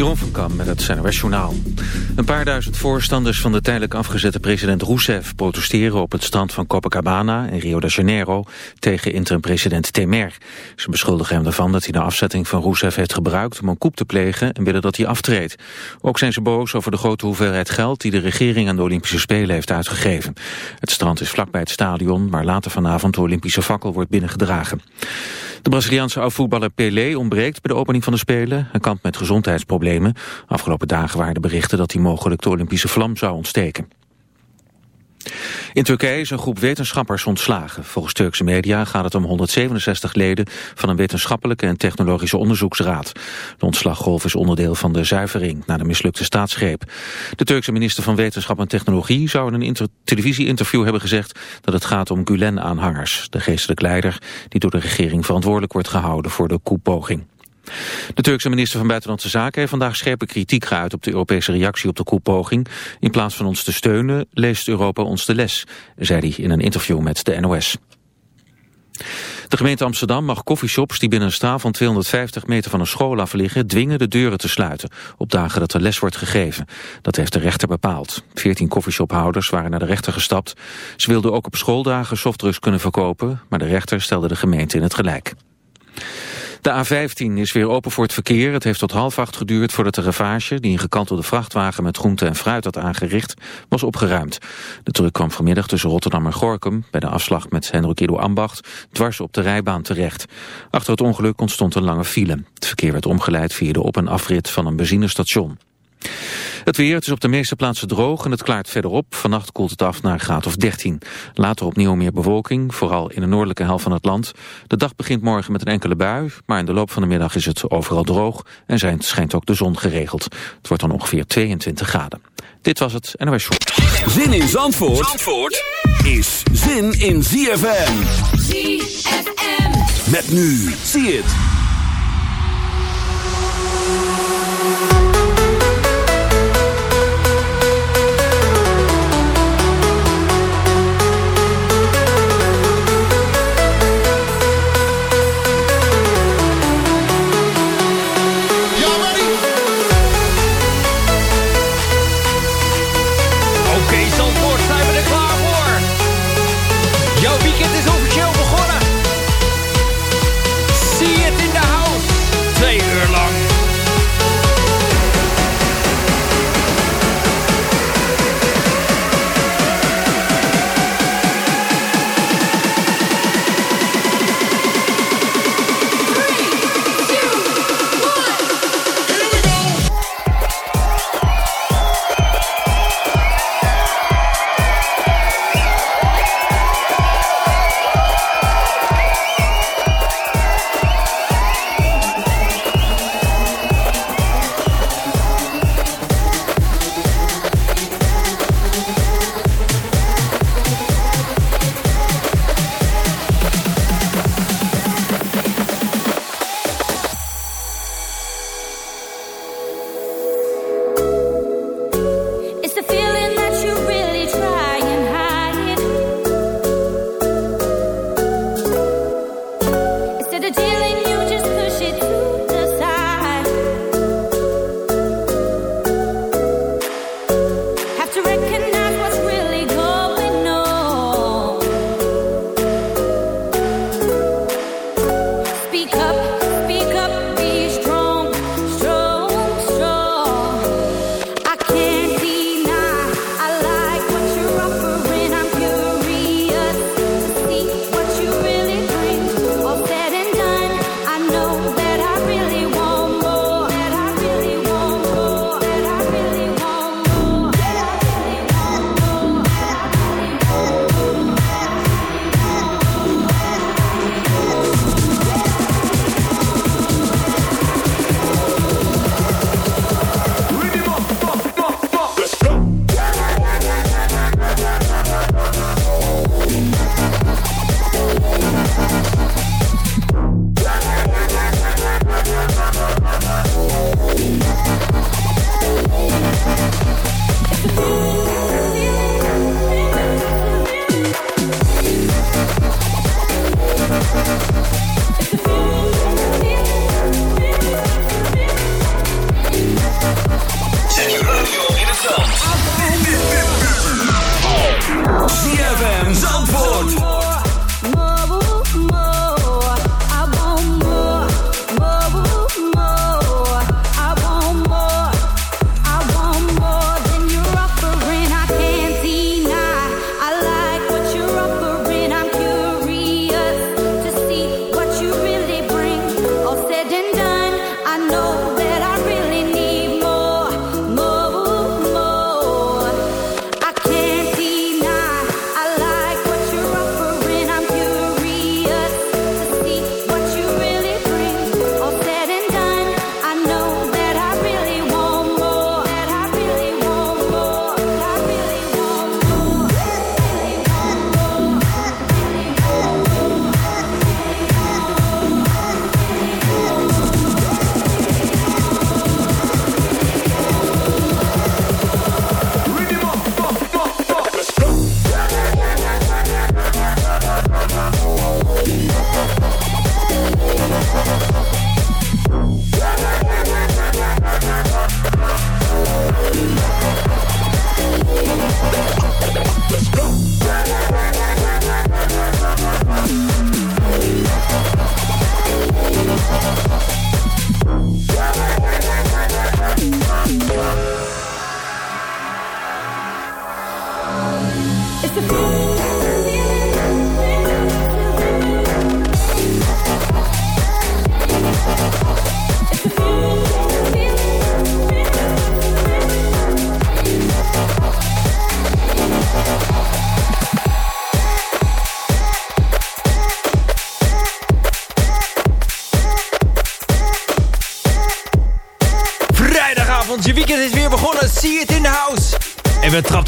Jeroen van Kam met het CNRS Journaal. Een paar duizend voorstanders van de tijdelijk afgezette president Rousseff... protesteren op het strand van Copacabana in Rio de Janeiro... tegen interim-president Temer. Ze beschuldigen hem ervan dat hij de afzetting van Rousseff heeft gebruikt... om een coup te plegen en willen dat hij aftreedt. Ook zijn ze boos over de grote hoeveelheid geld... die de regering aan de Olympische Spelen heeft uitgegeven. Het strand is vlakbij het stadion... waar later vanavond de Olympische fakkel wordt binnengedragen. De Braziliaanse oud-voetballer Pelé ontbreekt bij de opening van de Spelen. Hij kampt met gezondheidsproblemen. Afgelopen dagen waren de berichten dat hij mogelijk de Olympische vlam zou ontsteken. In Turkije is een groep wetenschappers ontslagen. Volgens Turkse media gaat het om 167 leden van een wetenschappelijke en technologische onderzoeksraad. De ontslaggolf is onderdeel van de zuivering na de mislukte staatsgreep. De Turkse minister van Wetenschap en Technologie zou in een televisie-interview hebben gezegd dat het gaat om Gulen-aanhangers, de geestelijk leider die door de regering verantwoordelijk wordt gehouden voor de koepoging. De Turkse minister van Buitenlandse Zaken heeft vandaag scherpe kritiek geuit op de Europese reactie op de koepoging. In plaats van ons te steunen, leest Europa ons de les, zei hij in een interview met de NOS. De gemeente Amsterdam mag coffeeshops die binnen een straal van 250 meter van een school af liggen dwingen de deuren te sluiten op dagen dat er les wordt gegeven. Dat heeft de rechter bepaald. Veertien coffeeshophouders waren naar de rechter gestapt. Ze wilden ook op schooldagen softdrugs kunnen verkopen, maar de rechter stelde de gemeente in het gelijk. De A15 is weer open voor het verkeer. Het heeft tot half acht geduurd voordat de ravage... die een gekantelde vrachtwagen met groente en fruit had aangericht... was opgeruimd. De truck kwam vanmiddag tussen Rotterdam en Gorkum... bij de afslag met Hendrik Ido Ambacht... dwars op de rijbaan terecht. Achter het ongeluk ontstond een lange file. Het verkeer werd omgeleid via de op- en afrit van een benzinestation. Het weer, het is op de meeste plaatsen droog en het klaart verderop. Vannacht koelt het af naar een graad of 13. Later opnieuw meer bewolking, vooral in de noordelijke helft van het land. De dag begint morgen met een enkele bui, maar in de loop van de middag is het overal droog en zijn, schijnt ook de zon geregeld. Het wordt dan ongeveer 22 graden. Dit was het NOS Show. Zin in Zandvoort, Zandvoort is zin in ZFM. ZFM. Met nu, zie het.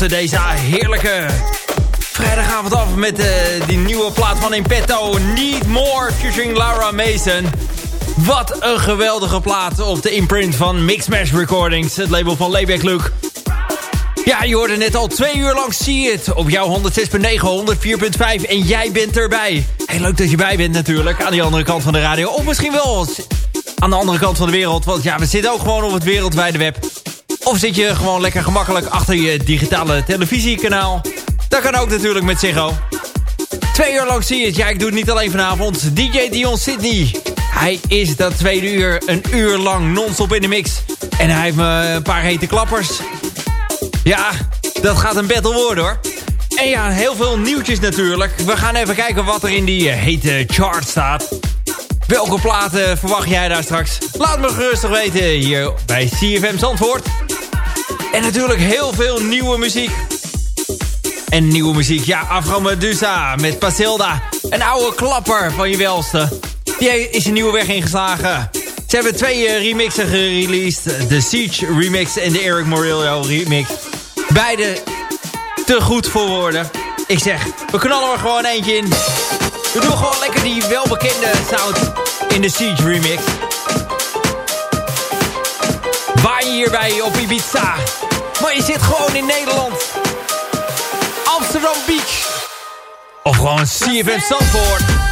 Deze heerlijke vrijdagavond af met uh, die nieuwe plaat van Impetto. Need More featuring Laura Mason. Wat een geweldige plaat op de imprint van Mixmash Recordings. Het label van Layback Luke. Ja, je hoorde net al twee uur lang See It op jouw 106.9, 104.5 en jij bent erbij. Heel leuk dat je bij bent natuurlijk, aan die andere kant van de radio. Of misschien wel aan de andere kant van de wereld. Want ja, we zitten ook gewoon op het wereldwijde web. Of zit je gewoon lekker gemakkelijk achter je digitale televisiekanaal. Dat kan ook natuurlijk met Ziggo. Twee uur lang zie je het. Ja, ik doe het niet alleen vanavond. DJ Dion Sydney. Hij is dat tweede uur een uur lang non-stop in de mix. En hij heeft me een paar hete klappers. Ja, dat gaat een battle worden hoor. En ja, heel veel nieuwtjes natuurlijk. We gaan even kijken wat er in die hete chart staat. Welke platen verwacht jij daar straks? Laat me gerustig weten hier bij CFM Zandvoort. En natuurlijk heel veel nieuwe muziek. En nieuwe muziek, ja, Afro Medusa met Pasilda. Een oude klapper van je welste. Die is een nieuwe weg ingeslagen. Ze hebben twee uh, remixen gereleased. De Siege remix en de Eric Morillo remix. Beide te goed voor woorden. Ik zeg, we knallen er gewoon eentje in. We doen gewoon lekker die welbekende sound in de Siege remix. Waar je hierbij op Ibiza. Maar je zit gewoon in Nederland. Amsterdam Beach. Of gewoon CFM Zandvoort.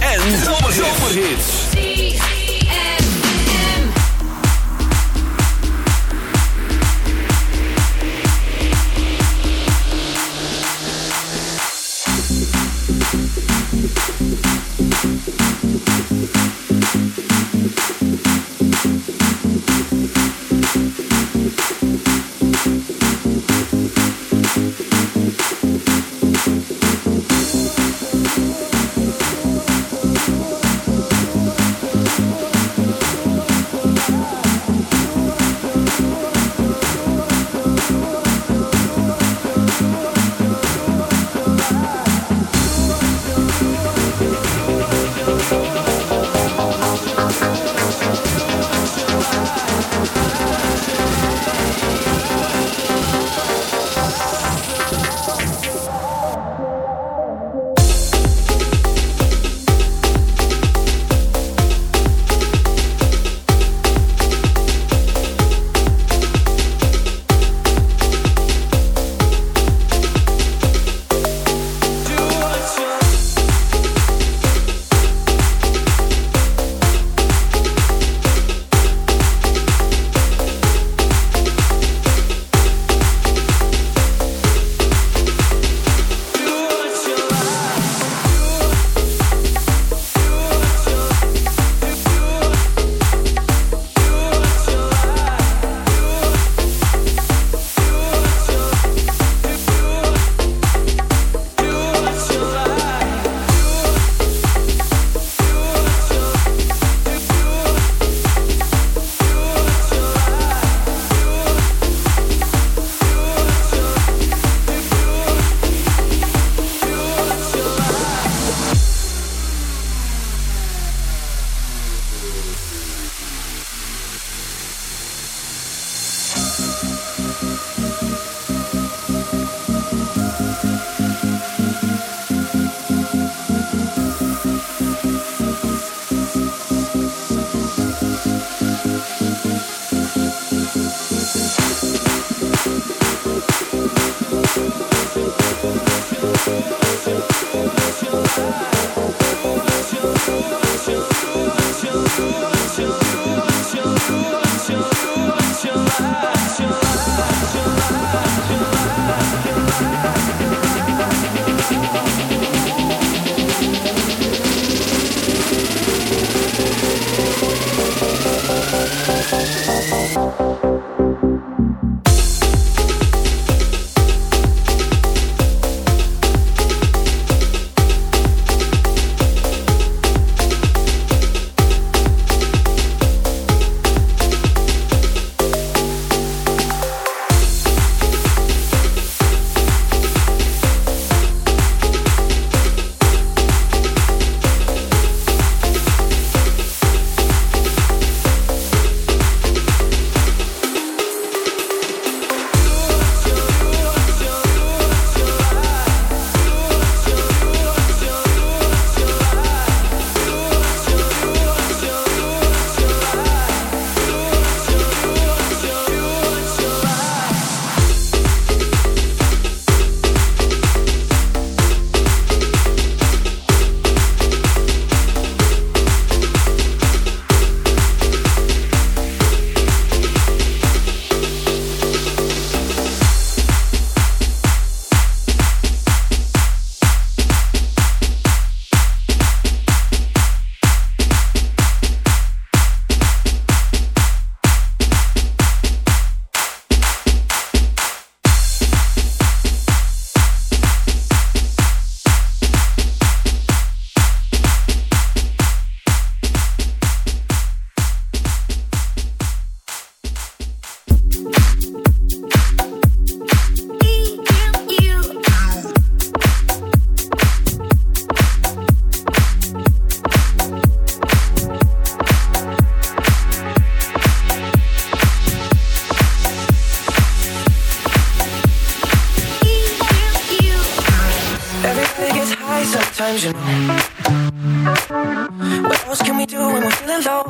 go.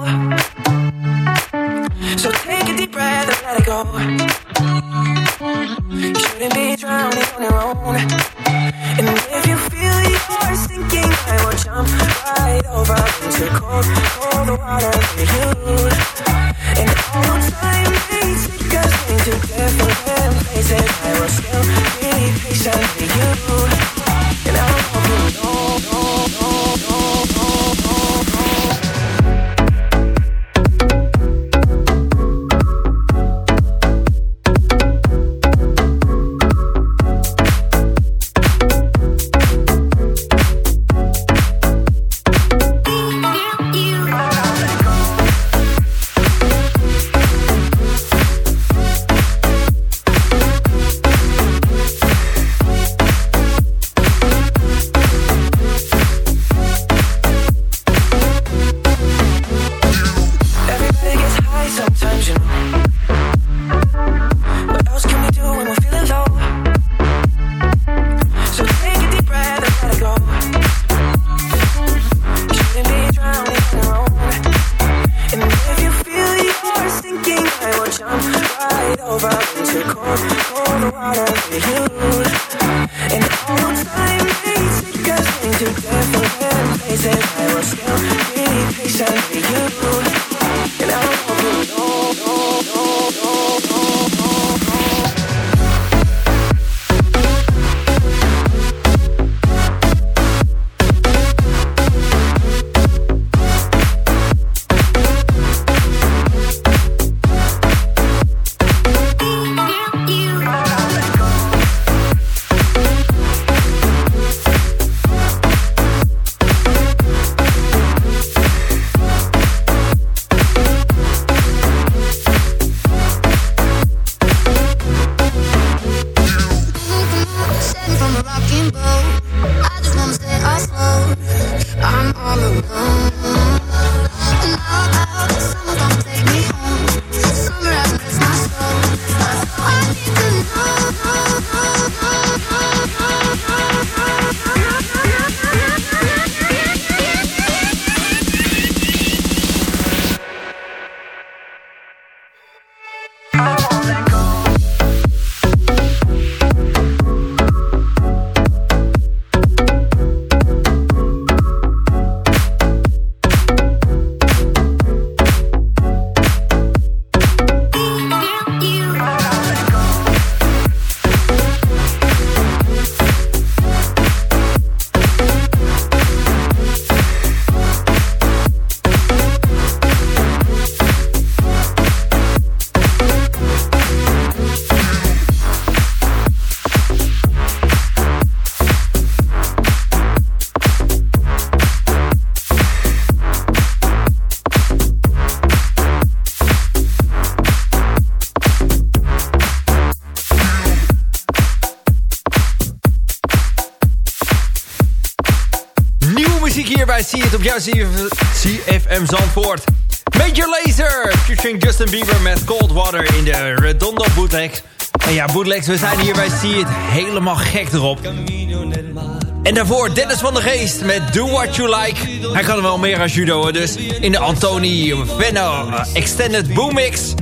So take a deep breath and let it go. You shouldn't be drowning on your own. And if you feel you're sinking, I will jump right over into cold, cold water. You CFM Zandvoort. Major Lazer, featuring Justin Bieber met Cold Water in de Redondo bootlegs. En ja, bootlegs, we zijn hier bij See It helemaal gek erop. En daarvoor Dennis van der Geest met Do What You Like. Hij kan er wel meer aan judo, dus in de Antoni Venno uh, Extended Boomix.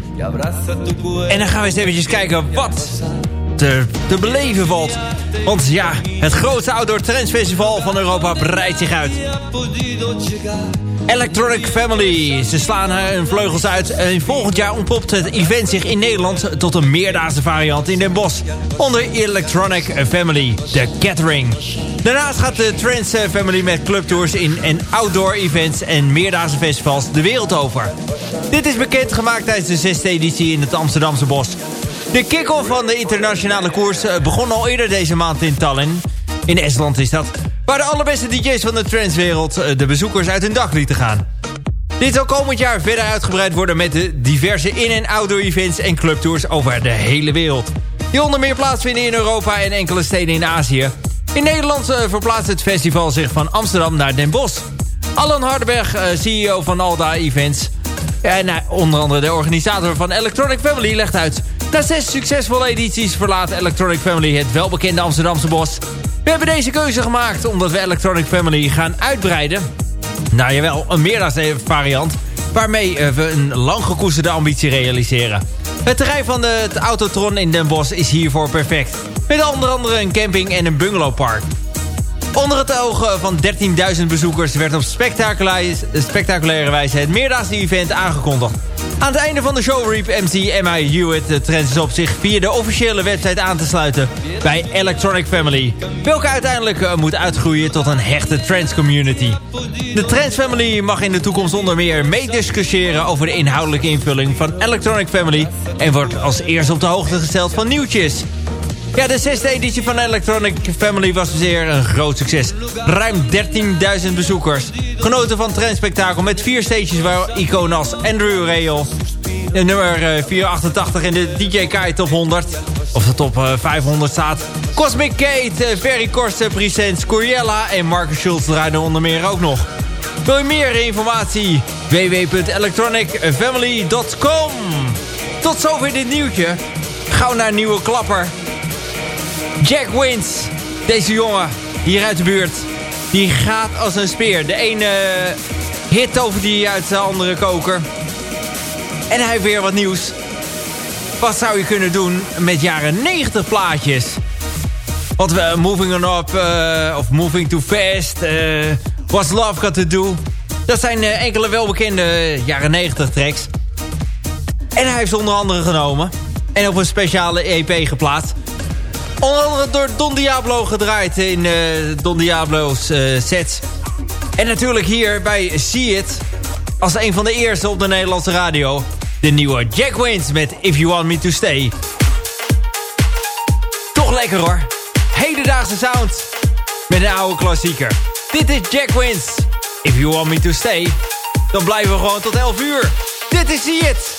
En dan gaan we eens eventjes kijken wat te, te beleven valt. Want ja, het grootste Outdoor Trends Festival van Europa breidt zich uit. Electronic Family. Ze slaan hun vleugels uit. En volgend jaar ontpopt het event zich in Nederland tot een meerdaagse variant in Den Bosch. Onder Electronic Family, de Gathering. Daarnaast gaat de Trends Family met clubtours in en outdoor events en meerdaagse festivals de wereld over. Dit is bekendgemaakt tijdens de zesde editie in het Amsterdamse Bos. De kick-off van de internationale koers eh, begon al eerder deze maand in Tallinn. In Estland is dat. Waar de allerbeste DJ's van de transwereld eh, de bezoekers uit hun dak lieten gaan. Dit zal komend jaar verder uitgebreid worden met de diverse in- en outdoor events en clubtours over de hele wereld. Die onder meer plaatsvinden in Europa en enkele steden in Azië. In Nederland eh, verplaatst het festival zich van Amsterdam naar Den Bosch. Alan Hardenberg, CEO van Alda Events... en onder andere de organisator van Electronic Family legt uit... Na zes succesvolle edities verlaat Electronic Family het welbekende Amsterdamse bos. We hebben deze keuze gemaakt omdat we Electronic Family gaan uitbreiden. Nou jawel, een meerdaagse variant waarmee eh, we een lang gekoesterde ambitie realiseren. Het terrein van het Autotron in Den Bosch is hiervoor perfect. Met onder andere een camping en een bungalowpark. Onder het oog van 13.000 bezoekers werd op spectaculaire wijze het meerdaagse event aangekondigd. Aan het einde van de show riep MC M.I. Hewitt de trends op zich via de officiële website aan te sluiten bij Electronic Family. Welke uiteindelijk uh, moet uitgroeien tot een hechte trance community. De Trance Family mag in de toekomst onder meer meediscussiëren over de inhoudelijke invulling van Electronic Family en wordt als eerste op de hoogte gesteld van nieuwtjes. Ja, de zesde editie van Electronic Family was zeer een groot succes. Ruim 13.000 bezoekers. Genoten van trendspektakel met vier stages waar iconen als Andrew Rail... nummer 488 in de DJ Top 100... of de top 500 staat. Cosmic Kate, Ferry Korsten, Presents, Coriella en Marcus Schultz draaiden onder meer ook nog. Wil je meer informatie? www.electronicfamily.com Tot zover dit nieuwtje. Gauw naar nieuwe klapper. Jack Wins, deze jongen hier uit de buurt, die gaat als een speer. De ene hit over die uit de andere koker. En hij heeft weer wat nieuws. Wat zou je kunnen doen met jaren 90 plaatjes? Wat we Moving On Up uh, of Moving Too Fast, uh, What's Love Got To Do. Dat zijn enkele welbekende jaren 90 tracks. En hij heeft ze onder andere genomen. En op een speciale EP geplaatst. Onder andere door Don Diablo gedraaid in uh, Don Diablo's uh, sets. En natuurlijk hier bij See It. Als een van de eerste op de Nederlandse radio. De nieuwe Jack Wins met If You Want Me To Stay. Toch lekker hoor. Hedendaagse sound. Met een oude klassieker. Dit is Jack Wins. If You Want Me To Stay. Dan blijven we gewoon tot 11 uur. Dit is See It.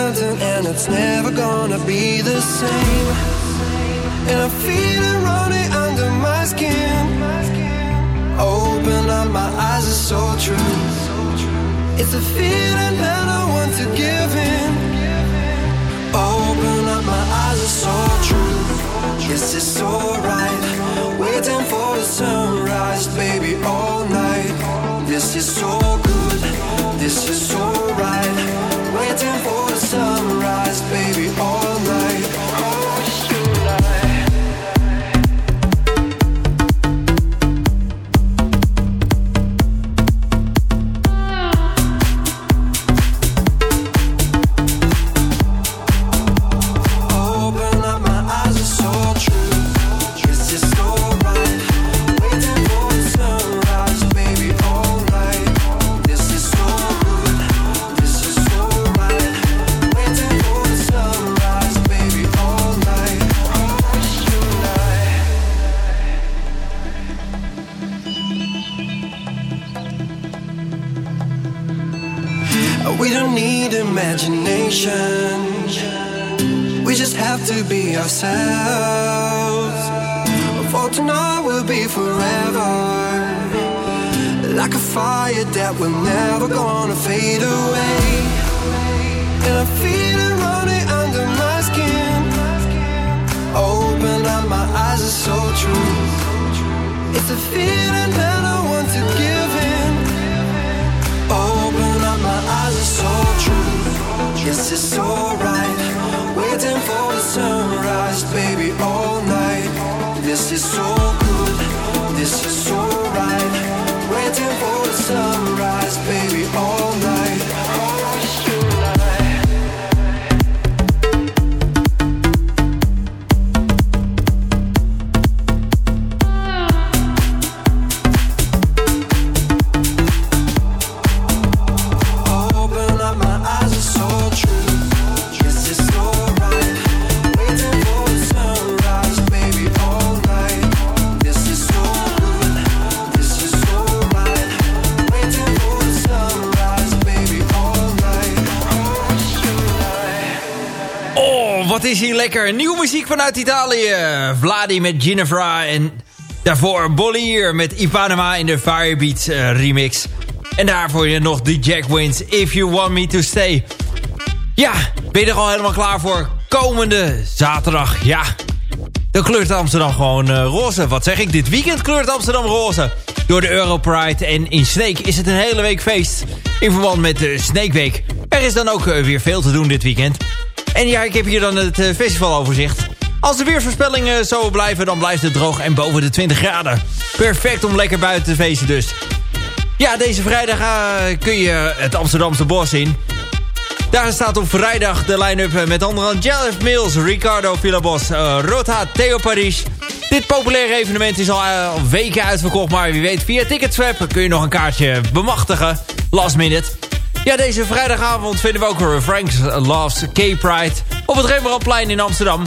mountain and it's never gonna be the same. And I feel it running under my skin. Open up my eyes, it's so true. It's a feeling that I want to give in. Open up my eyes, it's so true. Yes, so right. Waiting for the sunrise, baby, all night. This is so good. This is so right. Waiting for all so lekker. Nieuwe muziek vanuit Italië. Vladi met Ginevra en daarvoor Bollier met Ipanema in de Firebeats eh, remix. En daarvoor je nog de Jack Wins, If You Want Me To Stay. Ja, ben je er al helemaal klaar voor? Komende zaterdag, ja. Dan kleurt Amsterdam gewoon eh, roze. Wat zeg ik? Dit weekend kleurt Amsterdam roze. Door de Europride en in Sneek is het een hele week feest. In verband met de Snake Week. Er is dan ook eh, weer veel te doen dit weekend. En ja, ik heb hier dan het eh, festivaloverzicht. Als de weersvoorspellingen zo blijven, dan blijft het droog en boven de 20 graden. Perfect om lekker buiten te feesten dus. Ja, deze vrijdag eh, kun je het Amsterdamse bos in. Daar staat op vrijdag de line-up eh, met onder andere Jeff Mills, Ricardo Villabos, uh, Rotha, Theo Paris. Dit populaire evenement is al weken uitverkocht, maar wie weet via Ticketswap kun je nog een kaartje bemachtigen. Last minute. Ja, deze vrijdagavond vinden we ook Frank's Loves K-Pride op het Rembrandtplein in Amsterdam.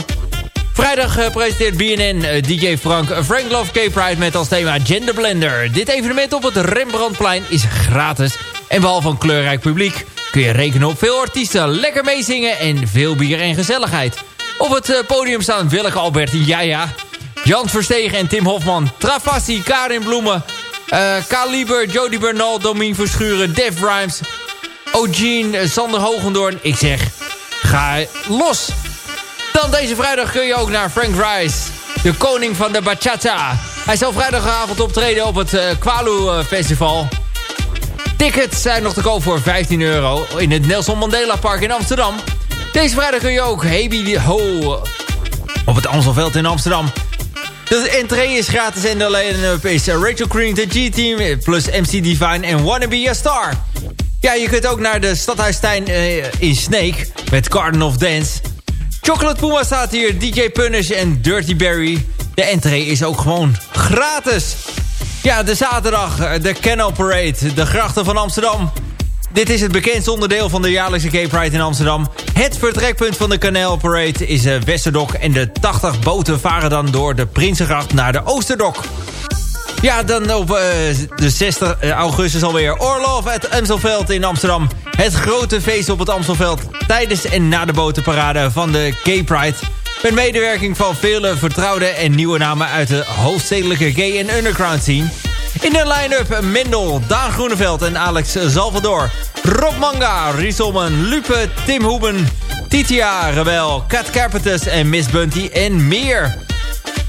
Vrijdag eh, presenteert BNN eh, DJ Frank eh, Frank Love K-Pride met als thema Gender Blender. Dit evenement op het Rembrandtplein is gratis. En behalve een kleurrijk publiek kun je rekenen op veel artiesten, lekker meezingen en veel bier en gezelligheid. Op het podium staan Willeke Alberti, ja ja, Jan Verstegen en Tim Hofman, Travassi, Karin Bloemen, eh Kaliber, Jody Bernal, Domien Verschuren, Def Rhymes, O'Gene, eh, Sander Hogendoorn. Ik zeg, ga los! Dan deze vrijdag kun je ook naar Frank Rice, de koning van de bachata. Hij zal vrijdagavond optreden op het eh, Kwalu eh, Festival. Tickets zijn nog te koop voor 15 euro in het Nelson Mandela Park in Amsterdam. Deze vrijdag kun je ook Hebi Ho op het Amstelveld in Amsterdam. De entree is gratis en de line-up is eh, Rachel Green, de G-Team... plus MC Divine en Wanna Be A Star. Ja, je kunt ook naar de Stadhuistuin eh, in Snake met Garden of Dance... Chocolate Puma staat hier, DJ Punish en Dirty Berry. De entree is ook gewoon gratis. Ja, de zaterdag, eh, de Canal Parade, de grachten van Amsterdam. Dit is het bekendste onderdeel van de jaarlijkse Gay Pride in Amsterdam. Het vertrekpunt van de Canal Parade is uh, Westerdok... en de 80 boten varen dan door de Prinsengracht naar de Oosterdok. Ja, dan op uh, de 60 augustus alweer Orlov het Amstelveld in Amsterdam. Het grote feest op het Amstelveld tijdens en na de botenparade van de Gay Pride. Met medewerking van vele vertrouwde en nieuwe namen uit de hoofdstedelijke gay en underground scene. In de line-up Mendel, Daan Groeneveld en Alex Salvador. Rob Manga, Rieselman, Lupe, Tim Hoeben, Titia, Rebel, Cat Carpentus en Miss Bunty en meer.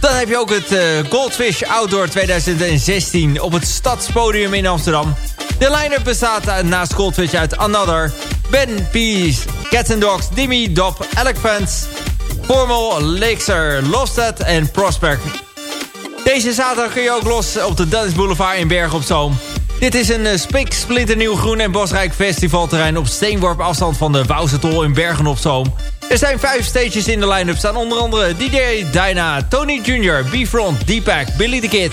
Dan heb je ook het uh, Goldfish Outdoor 2016 op het Stadspodium in Amsterdam. De line-up bestaat naast Goldfish uit Another, Ben Pease, Cats and Dogs, Dimmy, Dop, Elephants, Formal, Lakester, Lostad en Prospect. Deze zaterdag kun je ook los op de Dulles Boulevard in Bergen op Zoom. Dit is een uh, spik splinternieuw groen en bosrijk festivalterrein... op steenworp afstand van de Wouwsetol in Bergen op Zoom. Er zijn vijf stages in de line-up staan. Onder andere DJ Dyna, Tony Jr., B-Front, Deepak, Billy the Kid...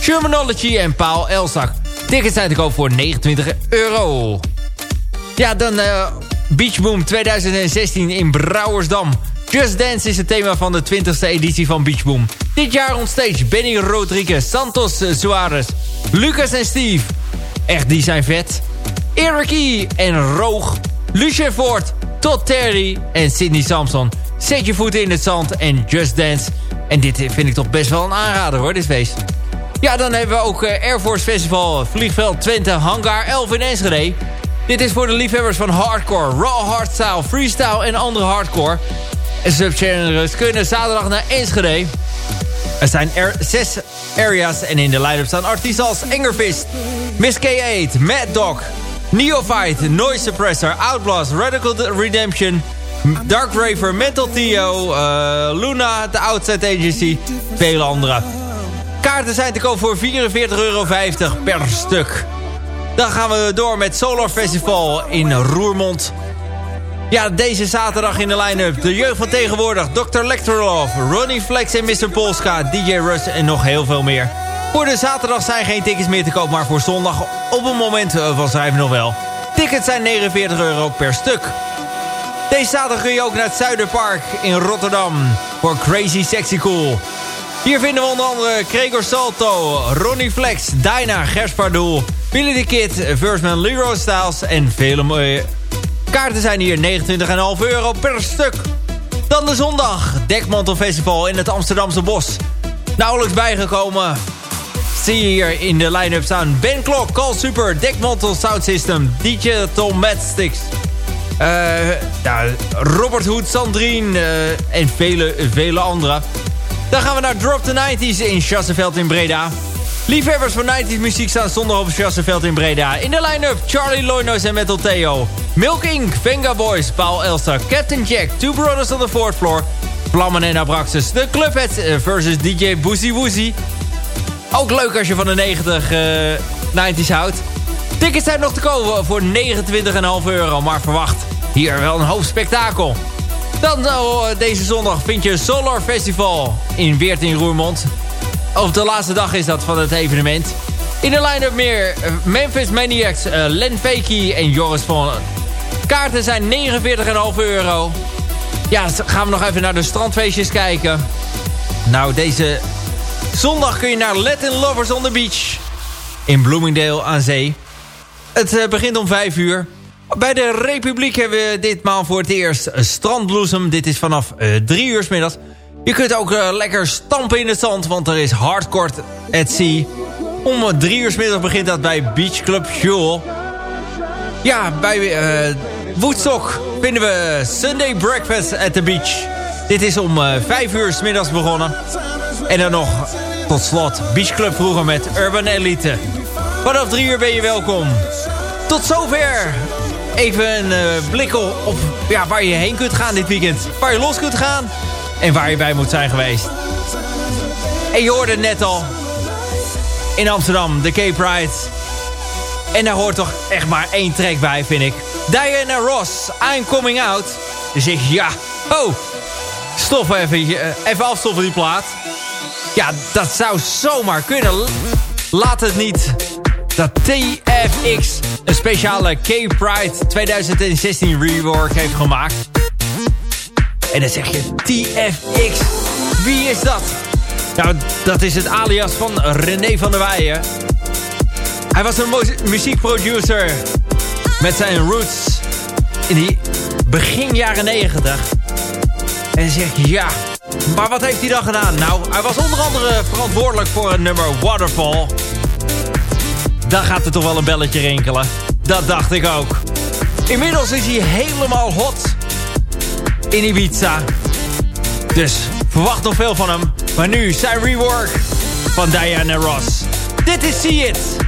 Shermanology en Paul Elzak. Tickets zijn te koop voor 29 euro. Ja, dan uh, Beach Boom 2016 in Brouwersdam. Just Dance is het thema van de 20e editie van Beach Boom. Dit jaar onstage Benny Rodriguez, Santos Suarez, Lucas en Steve. Echt, die zijn vet. Eric E. en Roog Lucien Ford, Todd Terry en Sidney Samson. Zet je voeten in het zand en Just Dance. En dit vind ik toch best wel een aanrader hoor, dit feest. Ja, dan hebben we ook eh, Air Force Festival, Vliegveld Twente, Hangar 11 in Enschede. Dit is voor de liefhebbers van hardcore, raw hardstyle, freestyle en andere hardcore. En subgenres kunnen zaterdag naar Enschede. Er zijn zes areas en in de line-up staan artiesten als Engerfist, Miss K8, Mad Dog, Neophyte, Noise Suppressor, Outlaws, Radical Redemption, Dark Raver, Mental Theo, uh, Luna, The Outside Agency, vele andere. Kaarten zijn te koop voor 44,50 euro per stuk. Dan gaan we door met Solar Festival in Roermond. Ja, deze zaterdag in de line-up. De jeugd van tegenwoordig. Dr. Lecterlove, Ronnie Flex en Mr. Polska, DJ Russ en nog heel veel meer. Voor de zaterdag zijn geen tickets meer te koop, maar voor zondag op een moment eh, van schrijven nog wel. Tickets zijn 49 euro per stuk. Deze zaterdag kun je ook naar het Zuiderpark in Rotterdam voor Crazy Sexy Cool. Hier vinden we onder andere Gregor Salto, Ronnie Flex, Dyna, Gers Pardoel, Billy the Kid, Versman Leroy Styles en vele mooie Kaarten zijn hier 29,5 euro per stuk. Dan de zondag, Dekmantel Festival in het Amsterdamse Bos. Nauwelijks bijgekomen. Zie je hier in de line-up staan Ben Klok, Call Super, Dekmantel Sound System, Digital Matsticks. Uh, ja, Robert Hood, Sandrine uh, en vele, vele anderen. Dan gaan we naar Drop the 90s in Chasseveld in Breda. Liefhebbers van 90s muziek staan zondag op Chasseveld in Breda. In de line-up Charlie Loynois en Metal Theo. Milk Inc., Venga Boys, Paul Elster, Captain Jack, Two Brothers on the Fourth Floor, Vlammen en Abraxas, The Clubhead eh, versus DJ Boozy Woozy. Ook leuk als je van de 90 uh, 90s houdt. Tickets zijn nog te kopen voor 29,5 euro, maar verwacht hier wel een hoofdspektakel. Dan uh, deze zondag vind je Solar Festival in Weert in Roermond. Of de laatste dag is dat van het evenement. In de line-up meer eh, Memphis Maniacs, uh, Len Fakey en Joris van Kaarten zijn 49,5 euro. Ja, gaan we nog even naar de strandfeestjes kijken. Nou, deze zondag kun je naar Latin Lovers on the Beach. In Bloomingdale aan zee. Het uh, begint om 5 uur. Bij de Republiek hebben we ditmaal voor het eerst strandbloesem. Dit is vanaf uh, 3 uur s middags. Je kunt ook uh, lekker stampen in het zand, want er is hardcore at sea. Om 3 uur s middag begint dat bij Beach Club Jewel. Ja, bij uh, Woodstock vinden we Sunday Breakfast at the Beach. Dit is om uh, 5 uur s middags begonnen. En dan nog tot slot Beach Club vroeger met Urban Elite. Vanaf 3 uur ben je welkom. Tot zover. Even een uh, blik op ja, waar je heen kunt gaan dit weekend. Waar je los kunt gaan. En waar je bij moet zijn geweest. En je hoorde net al. In Amsterdam, de Cape Pride. En daar hoort toch echt maar één track bij, vind ik. Diana Ross, I'm Coming Out. Dus ik, ja, oh, stof even, even afstoffen die plaat. Ja, dat zou zomaar kunnen. Laat het niet dat TFX een speciale K-Pride 2016 rework heeft gemaakt. En dan zeg je TFX. Wie is dat? Nou, dat is het alias van René van der Weijen. Hij was een muziekproducer met zijn roots in die begin jaren 90. En zeg je, ja, maar wat heeft hij dan gedaan? Nou, hij was onder andere verantwoordelijk voor het nummer Waterfall. Dan gaat er toch wel een belletje rinkelen. Dat dacht ik ook. Inmiddels is hij helemaal hot in Ibiza. Dus verwacht nog veel van hem. Maar nu zijn rework van Diana Ross. Dit is See It.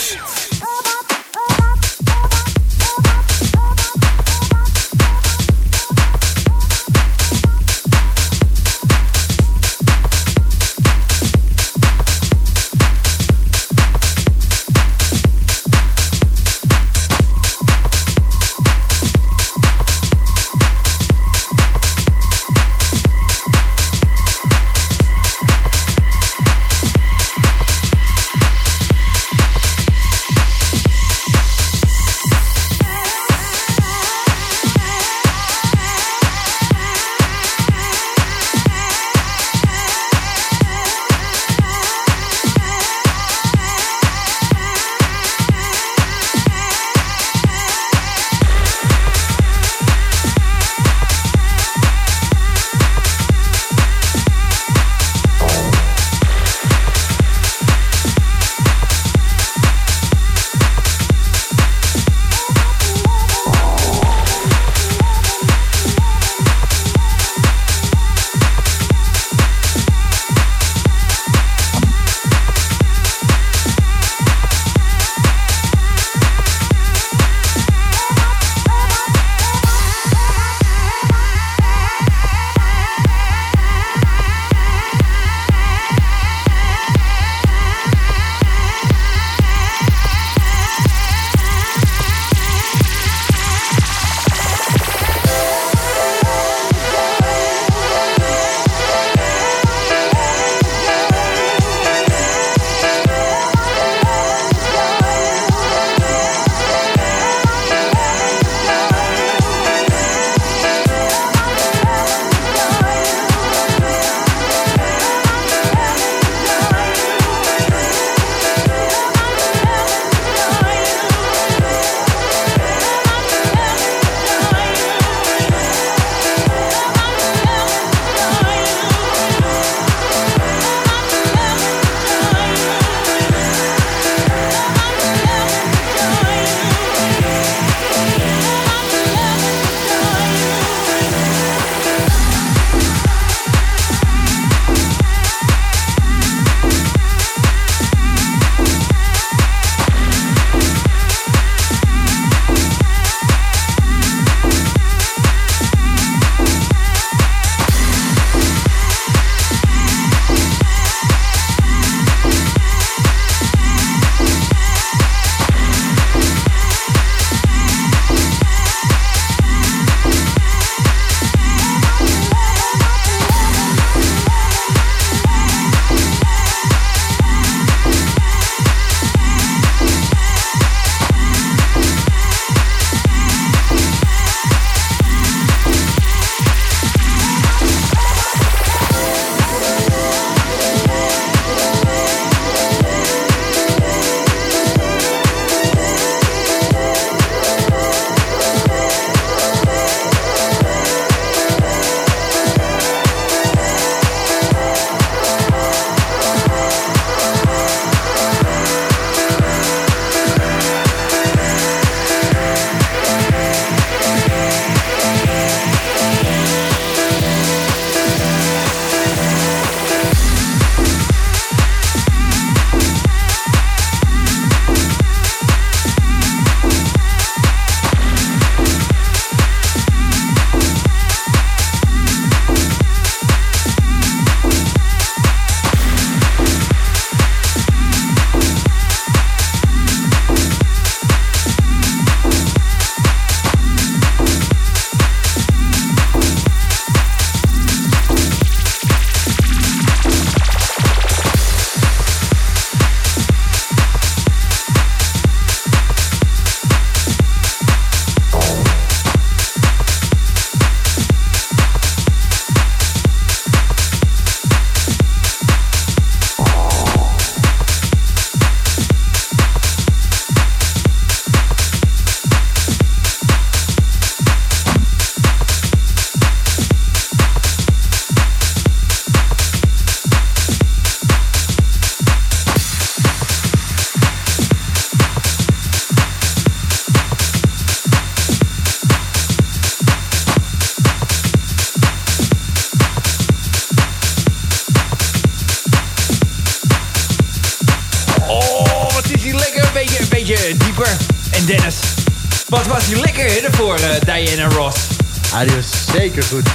Ah, die was zeker goed.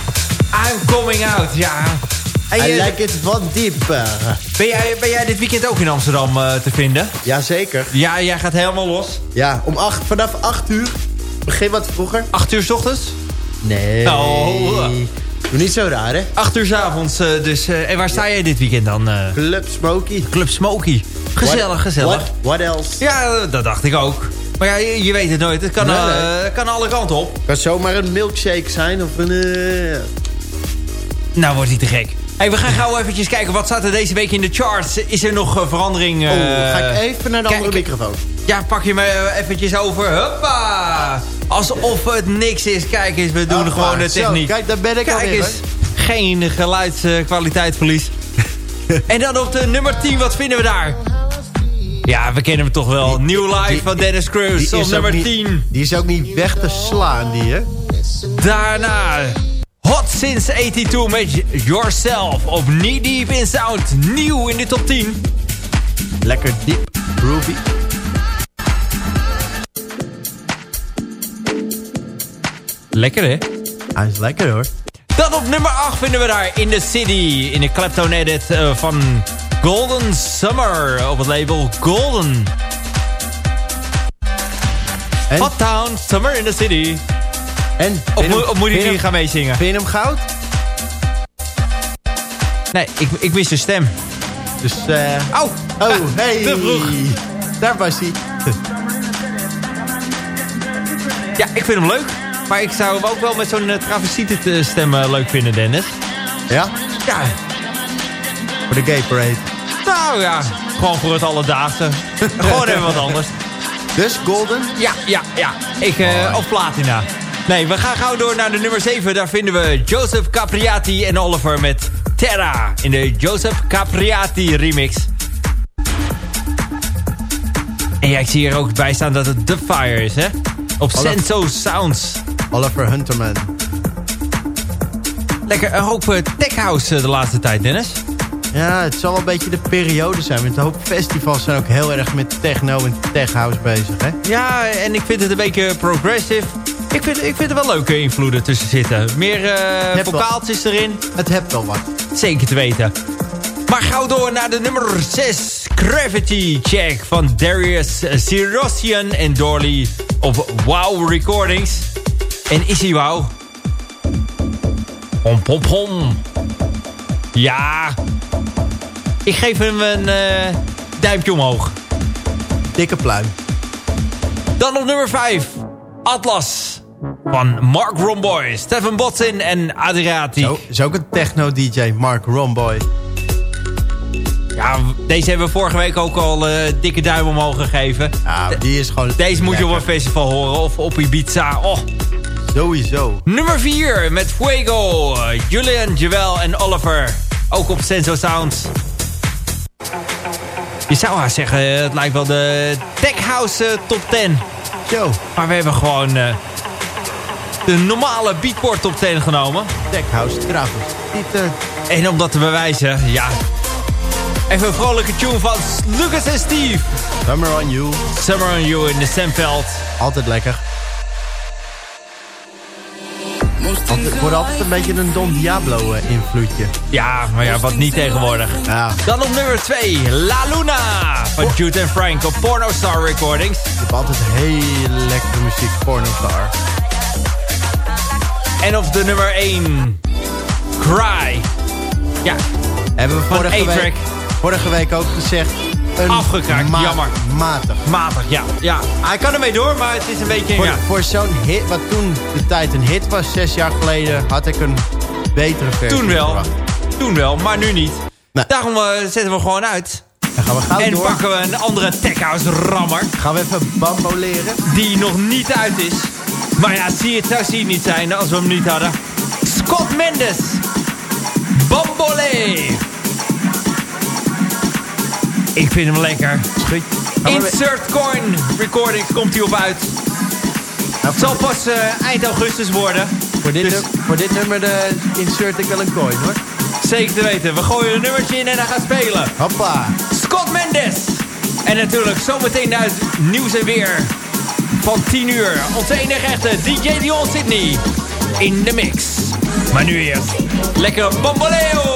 I'm coming out, ja. En I je- like it wat dieper. ben, jij, ben jij dit weekend ook in Amsterdam eh, te vinden? Jazeker. Ja, jij gaat helemaal los. Ja, om acht, vanaf 8 uur. Begin wat vroeger. 8 uur s ochtends? Nee. Oh. Doe niet zo raar, hè? 8 uur s avonds. eh, dus, eh, en waar sta jij dit weekend dan? eh? Club Smoky. Club Smoky. Gezellig, What- gezellig. What, what else? Ja, dat dacht ik ook. Maar ja, je, je weet het nooit. Het kan, Nee, eh, kan alle kanten op. Kan zomaar een milkshake zijn of een... eh, Nou wordt hij te gek. Hey, we gaan gauw eventjes kijken. Wat staat er deze week in de charts? Is er nog eh, verandering? Oh, ga ik even naar de andere microfoon. Ja, pak je me eventjes over. Hoppa! Alsof het niks is. Kijk eens, we doen gewoon de zo, techniek. kijk, daar ben ik Kijk alweer, eens. Geen geluidskwaliteitverlies. en dan op de nummer 10, wat vinden we daar? Ja, we kennen hem toch wel. New Life die- van Dennis Cruz op nummer niet- 10. Die is ook niet weg te slaan, die, hè? Daarna Hot Since 82 met Yourself op Knee Deep in Sound. Nieuw in de top 10. Lekker diep, groovy. Lekker hè? Hij is lekker, hoor. Dan op nummer 8 vinden we daar In The City. In de Clapton edit eh, van Golden Summer op het label Golden. En? Hot Town, Summer in the City. En? Of, moet- hem- of moet ik niet gaan meezingen? Vind je hem goud? Nee, ik, ik mis de stem. Dus, eh... Au! Oh, Ah, hey! Te vroeg. Daar was hij. Ja, ik vind hem leuk. Maar ik zou hem ook wel met zo'n uh, stem eh, leuk vinden, Dennis. Ja? Ja, Voor de gay parade. Nou ja. Gewoon voor het alledaagse. Gewoon even wat anders. Dus, Golden. Ja, ja, ja. Ik, eh of platina. Nee, we gaan gauw door naar de nummer 7. Daar vinden we Joseph Capriati en Oliver met Terra. In de Joseph Capriati remix. En ja, ik zie hier ook bij staan dat het The Fire is, hè? Op Senso Sounds. Oliver Hunterman. Lekker een hoop eh, tech house eh, de laatste tijd, Dennis. Ja, het zal wel een beetje de periode zijn. Want een hoop festivals zijn ook heel erg met techno en tech house bezig, hè? Ja, en ik vind het een beetje progressive. Ik vind, ik vind er wel leuke invloeden tussen zitten. Meer eh hebt wel- vocaaltjes erin. Het hebt wel wat. Zeker te weten. Maar gauw door naar de nummer 6. Gravity Check van Darius Syrossian en Dorley op Wow Recordings. En is hij wow? Pom pom pom. Ja. Ik geef hem een eh, duimpje omhoog. Dikke pluim. Dan op nummer 5. Atlas. Van Mark Romboy, Stefan Botsin en Adriati. Zo, is ook een techno-dj, Mark Romboy. Ja, deze hebben we vorige week ook al eh, dikke duim omhoog gegeven. Ja, De- die is gewoon Deze moet je op een festival horen of op Ibiza. Oh. Sowieso. Nummer 4 met Fuego. Julian, Joel en Oliver. Ook op Senso Sounds. Je zou haast zeggen, eh, het lijkt wel de Tech House eh, top 10. Zo, Maar we hebben gewoon eh, de normale Beatport top 10 genomen. tech house, trouwens. Niet, En om dat te bewijzen, ja... Even een vrolijke tune van Lucas en Steve. Summer on You. Summer on You in de Stemveld. Altijd lekker. Altijd, ik word altijd een beetje een Don Diablo eh, invloedje. Ja, maar ja, wat niet tegenwoordig. Ja, Dan op nummer 2, La Luna van Jude en Frank op Porno Star Recordings. ik heb altijd hele lekkere muziek, Pornostar. En op de nummer 1, Cry. Ja, Hebben we vorige week, vorige week ook gezegd. Een Afgekraakt, jammer. Matig. matig, ja. ja. Hij kan ermee door, maar het is een beetje... Voor, Ja. voor zo'n hit, wat toen de tijd een hit was, zes jaar geleden, had ik een betere versie Toen wel, toen wel, maar nu niet. Nee. Daarom eh, zetten we gewoon uit. Dan gaan we gauw en door. pakken we een andere Tech House rammer. Gaan we even bambo leren. die nog niet uit is. Maar ja, zie het zou zie het niet zijn als we hem niet hadden. Scott Mendes. Bambole. Ik vind hem lekker. We- Insert Coin Recordings komt hij op uit. Nou, Het zal pas eh, eind augustus worden. Voor dit, Dus- num- voor dit nummer de insert ik wel een coin hoor. Zeker te weten. We gooien een nummertje in en hij gaat spelen. Hoppa. Scott Mendes. En natuurlijk zometeen uit nieuws en weer van 10 uur. Onze enige echte DJ Dion Sydney in de mix. Maar nu eerst lekker bamboleo!